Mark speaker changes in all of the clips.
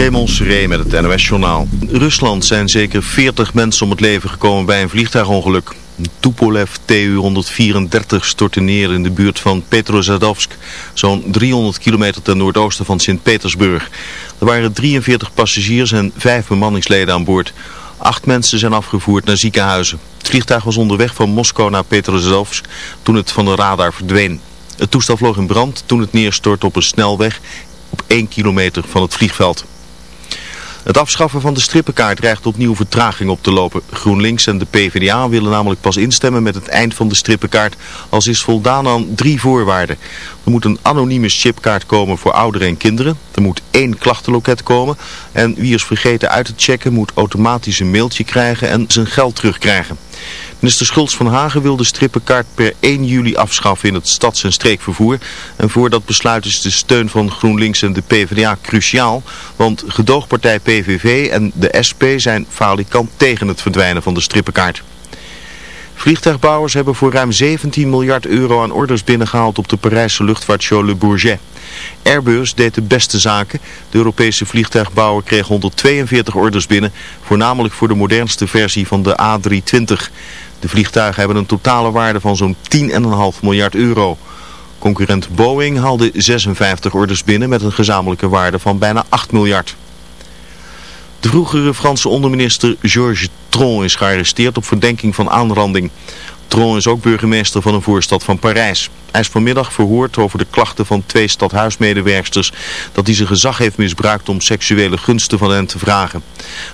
Speaker 1: Raymond Seré met het NOS-journaal. In Rusland zijn zeker 40 mensen om het leven gekomen bij een vliegtuigongeluk. Tupolev Tu-134 stortte neer in de buurt van Petrozadovsk, zo'n 300 kilometer ten noordoosten van Sint-Petersburg. Er waren 43 passagiers en 5 bemanningsleden aan boord. Acht mensen zijn afgevoerd naar ziekenhuizen. Het vliegtuig was onderweg van Moskou naar Petrozadovsk toen het van de radar verdween. Het toestel vloog in brand toen het neerstortte op een snelweg op 1 kilometer van het vliegveld. Het afschaffen van de strippenkaart dreigt opnieuw vertraging op te lopen. GroenLinks en de PvdA willen namelijk pas instemmen met het eind van de strippenkaart als is voldaan aan drie voorwaarden. Er moet een anonieme chipkaart komen voor ouderen en kinderen. Er moet één klachtenloket komen. En wie is vergeten uit te checken moet automatisch een mailtje krijgen en zijn geld terugkrijgen. Minister Schultz van Hagen wil de strippenkaart per 1 juli afschaffen in het stads- en streekvervoer. En voor dat besluit is de steun van GroenLinks en de PvdA cruciaal. Want gedoogpartij PVV en de SP zijn falikant tegen het verdwijnen van de strippenkaart. Vliegtuigbouwers hebben voor ruim 17 miljard euro aan orders binnengehaald op de Parijse luchtvaartshow Le Bourget. Airbus deed de beste zaken. De Europese vliegtuigbouwer kreeg 142 orders binnen, voornamelijk voor de modernste versie van de A320. De vliegtuigen hebben een totale waarde van zo'n 10,5 miljard euro. Concurrent Boeing haalde 56 orders binnen met een gezamenlijke waarde van bijna 8 miljard. De vroegere Franse onderminister Georges Tron is gearresteerd op verdenking van aanranding. Tron is ook burgemeester van een voorstad van Parijs. Hij is vanmiddag verhoord over de klachten van twee stadhuismedewerksters dat hij zijn gezag heeft misbruikt om seksuele gunsten van hen te vragen.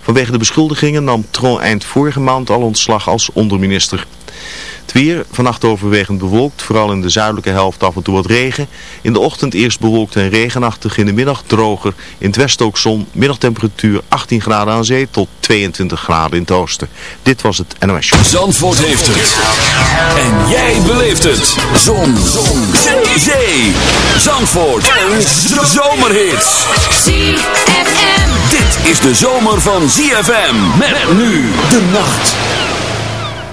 Speaker 1: Vanwege de beschuldigingen nam Tron eind vorige maand al ontslag als onderminister. Het weer, vannacht overwegend bewolkt, vooral in de zuidelijke helft af en toe wat regen. In de ochtend eerst bewolkt en regenachtig, in de middag droger. In het westen ook zon, middagtemperatuur 18 graden aan zee tot 22 graden in het oosten. Dit was het NOS Show.
Speaker 2: Zandvoort heeft het. En jij beleeft het. Zon. zon. Zee. Zee. Zandvoort. Een zomerhit.
Speaker 3: ZFM.
Speaker 2: Dit is de zomer van ZFM. Met nu de nacht.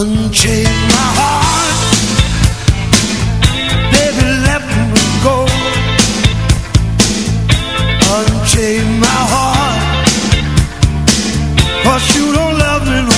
Speaker 4: Unchain my heart. Baby, let me go. Unchain my heart. Cause you don't love me no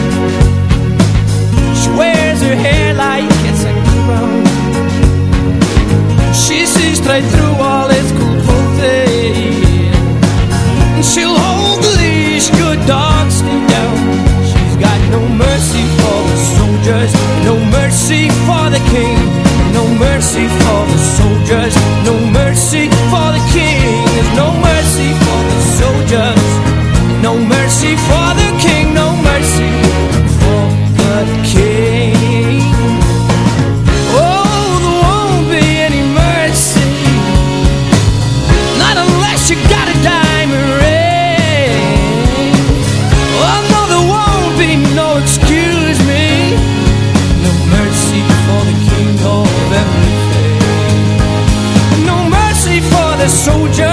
Speaker 5: straight through all its cool clothing. She'll hold the leash, good dogs stay down. She's got no mercy for the soldiers, no mercy for the king, no mercy for the soldiers, no mercy for the king.
Speaker 6: soldier.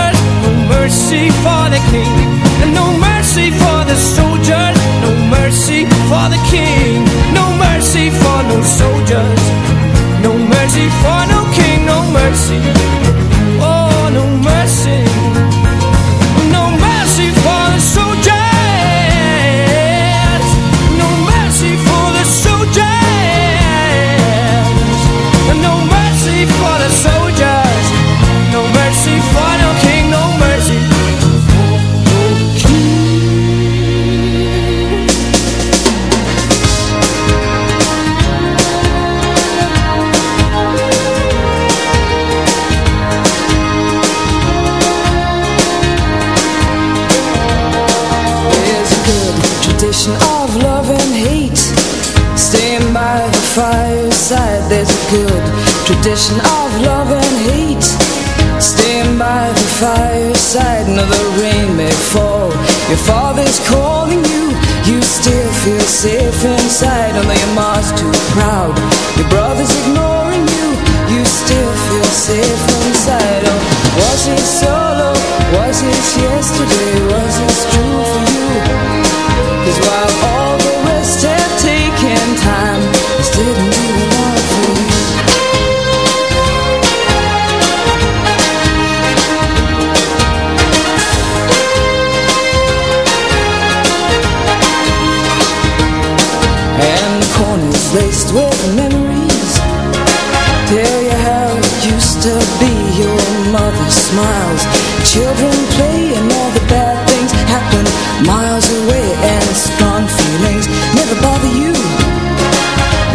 Speaker 6: Children play and all the bad things happen miles away and strong feelings never bother you.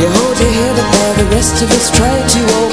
Speaker 6: You hold your head up while the rest of us try to open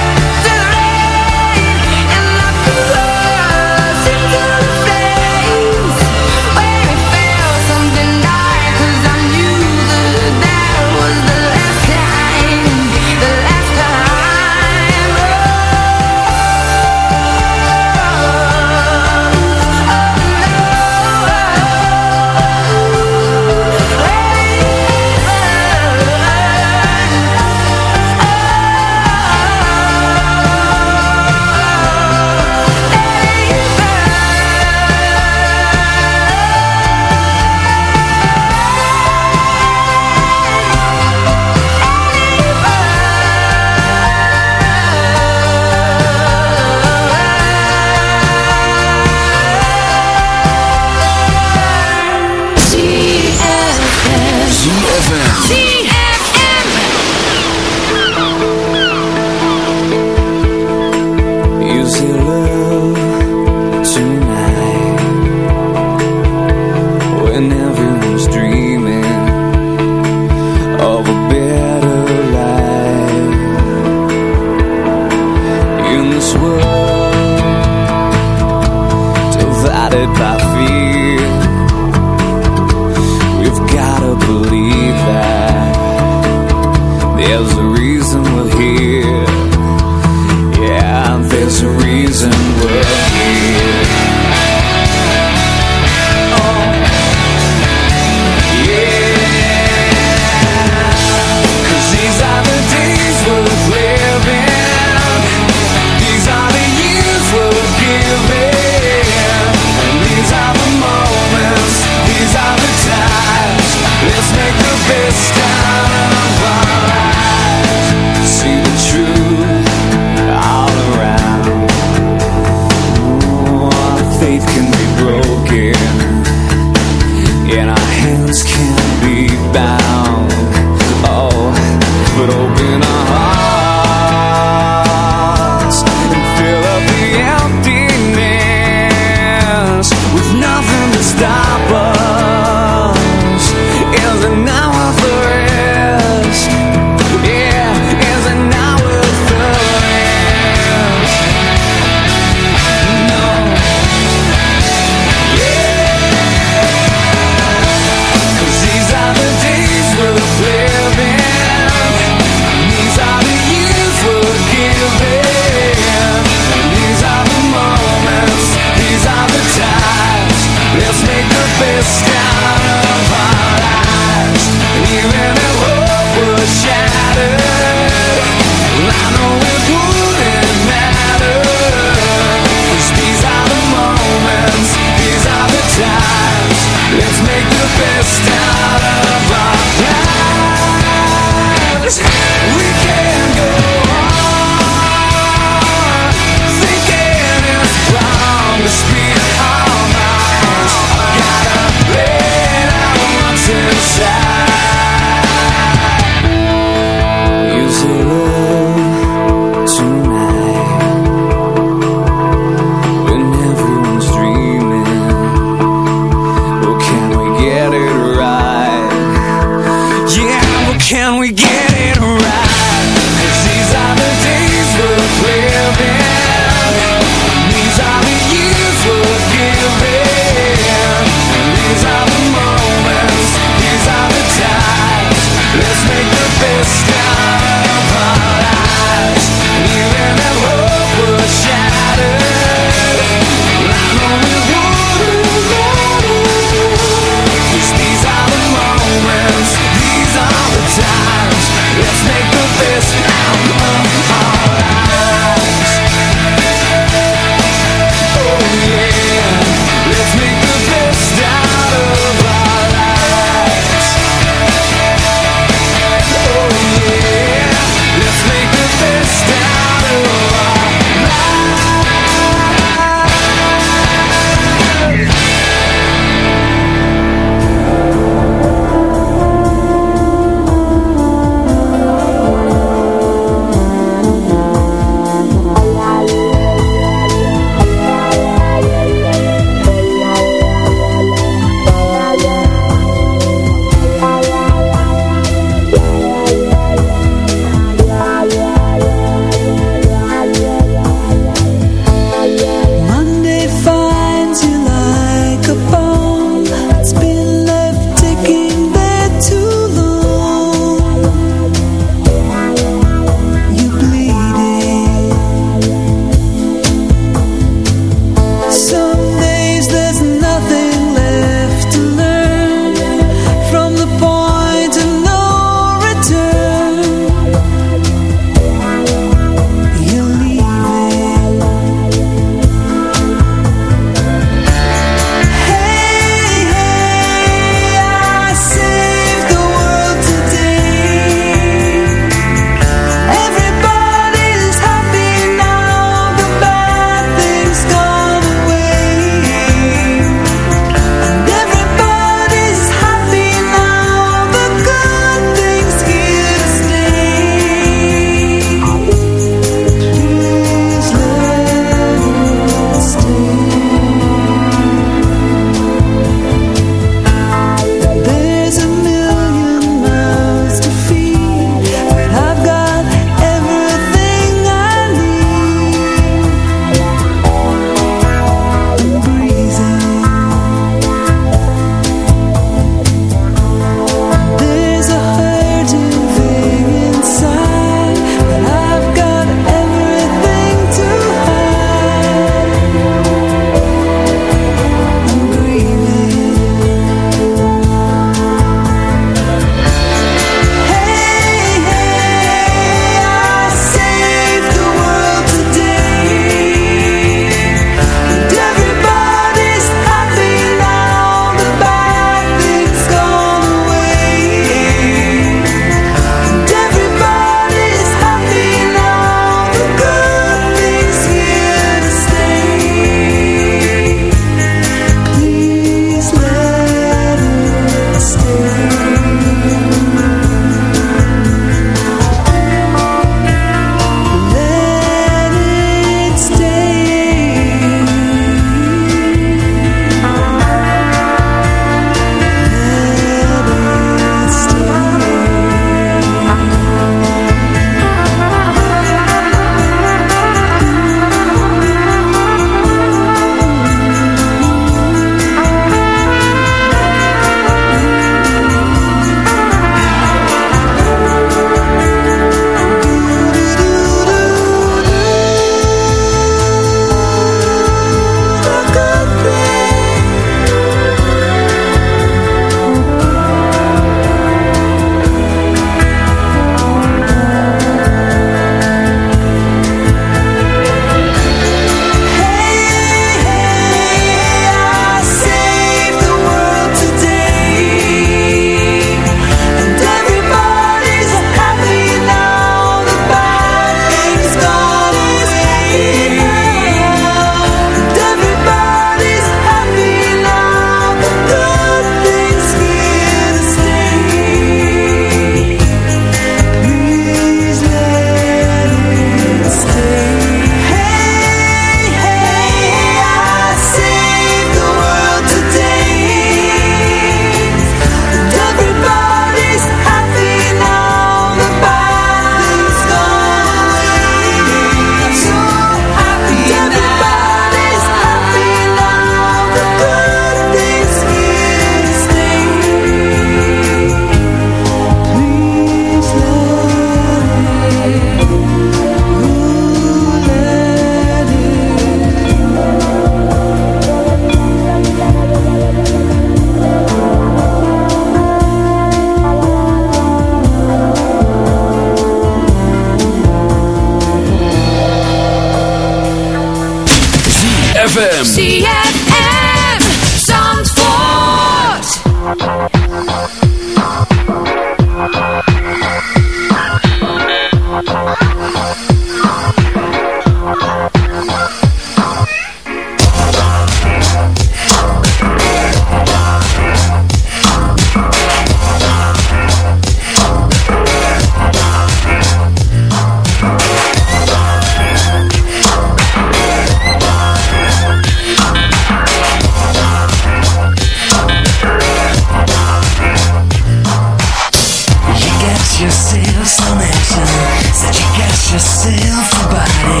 Speaker 7: feels connection Said you got yourself a body.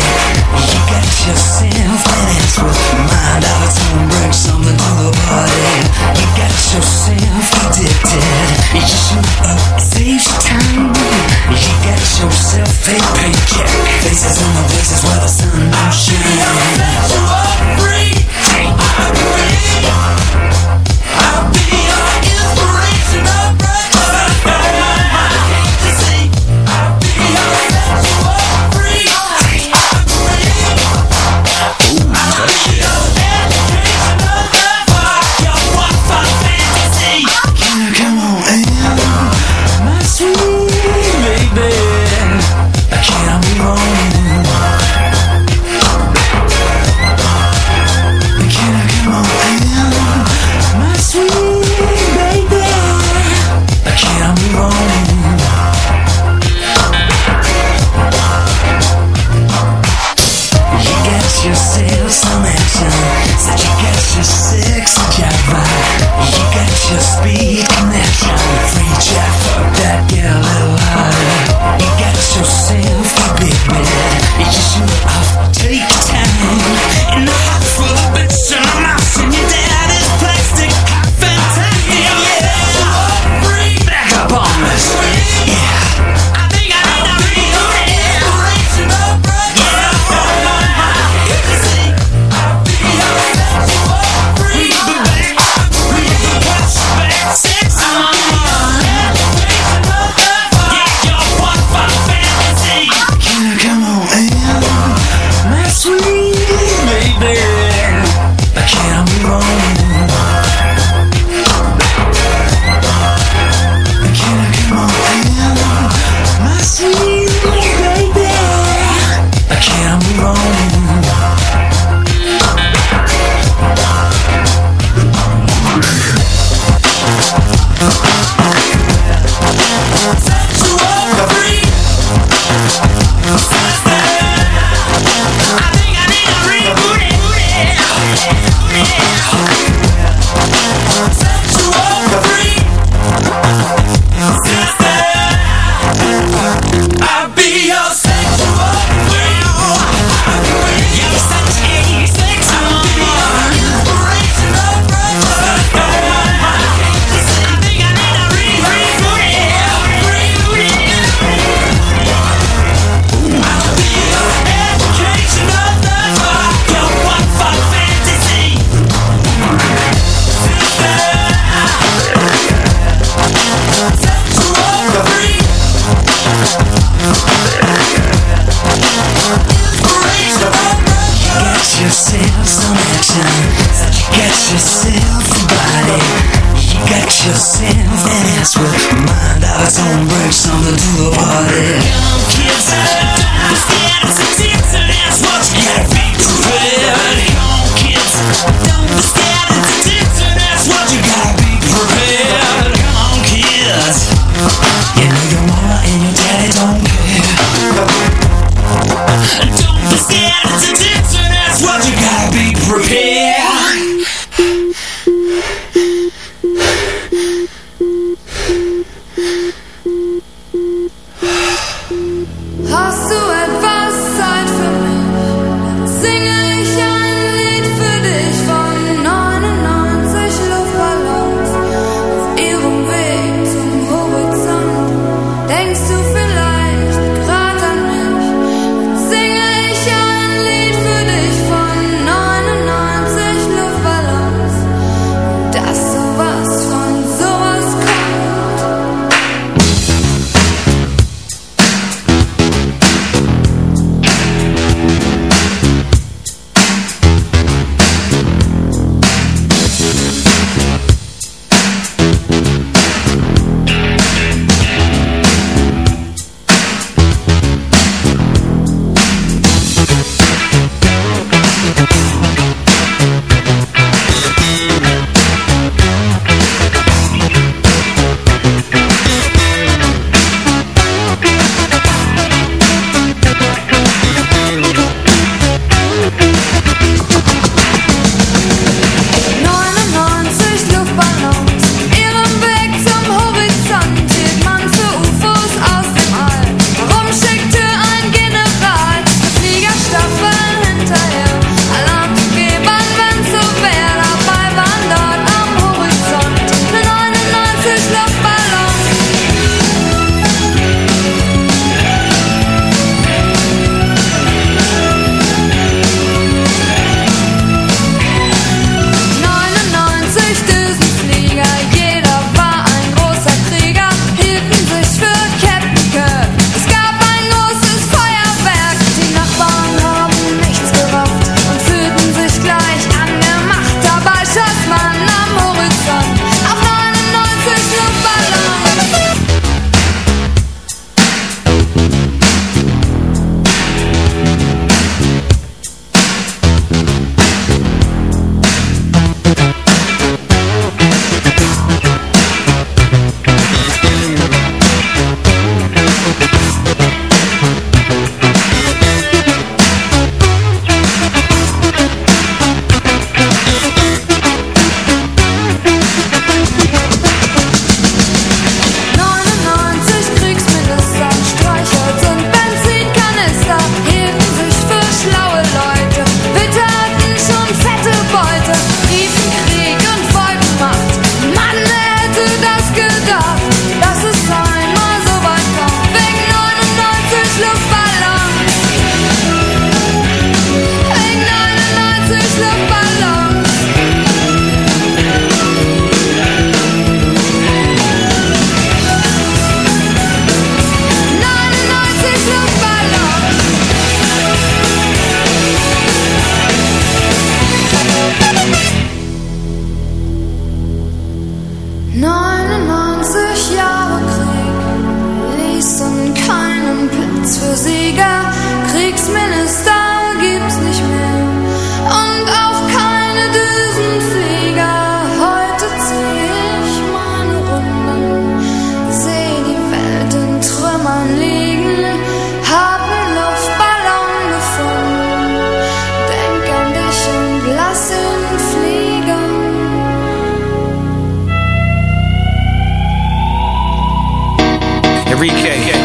Speaker 7: You got yourself an answer Mind out of time, bring something to the party. You got yourself addicted. You should save time You got yourself a paycheck Faces on the places where the sun don't shine.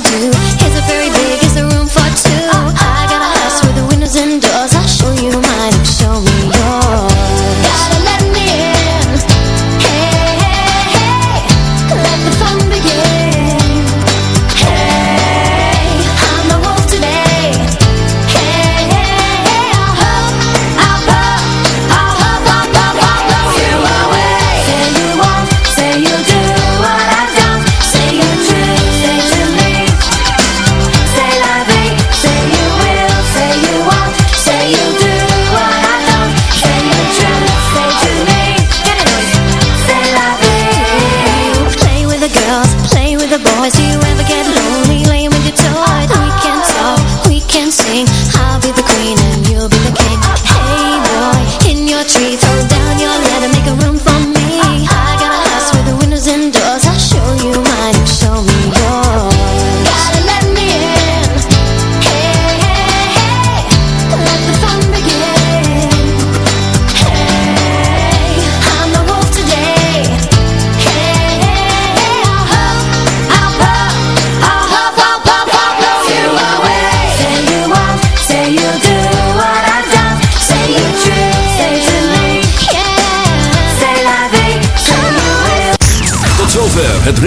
Speaker 8: gotta do.